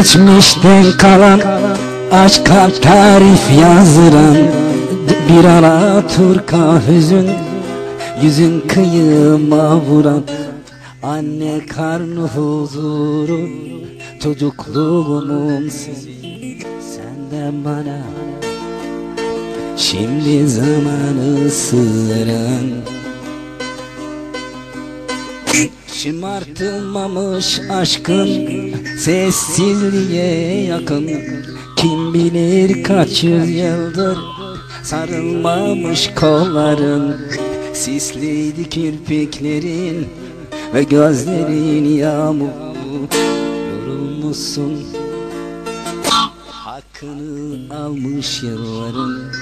geçmişten kalan Aşk kalp tarif yazdıran Bir ara turka hüzün Yüzün kıyıma vuran Anne karnı huzuru Çocukluğumun Senden bana. Şimdi zamanı sığıran Şımartılmamış aşkın sessizliğe yakın. Kim bilir kaç yüzyıldır sarılmamış kolların Sisliydi kirpiklerin ve gözlerin yağmur. Yorulmuşsun. Hakkını almış yılların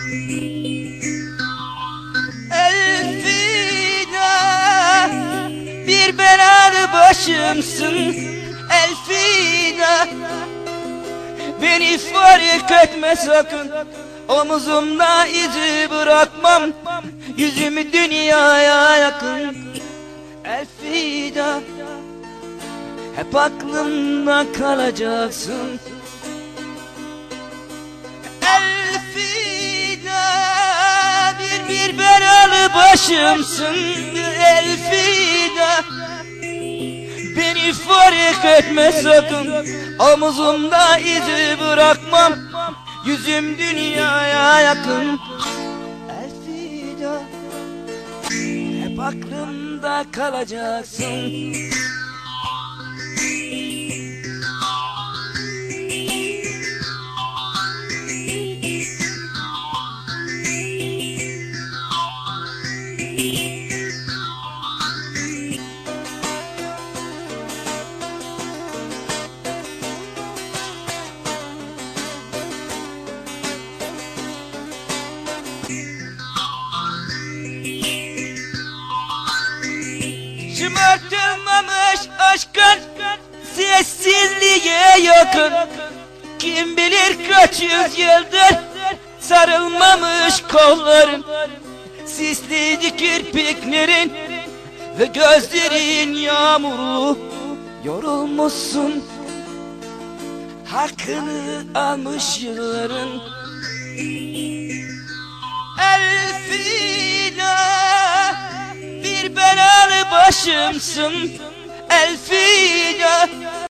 başımsın Elfida Beni fark etme sakın Omuzumda izi bırakmam. Yüzümü dünyaya yakın Elfida Hep aklımda kalacaksın. Elfida Bir bir belalı başımsın. Elfida Beni fark etme sakın. Omuzumda izi bırakmam. Yüzüm dünyaya yakın. Elfida Hep aklımda kalacaksın. Şımartılmamış aşkın sessizliğe yakın. Kim bilir kaç yüzyıldır sarılmamış kolların Sisliydi kirpiklerin ve gözlerin yağmurlu Yorulmuşsun. Hakkını almış yılların. Elfida Bir belalı başımsın Elfida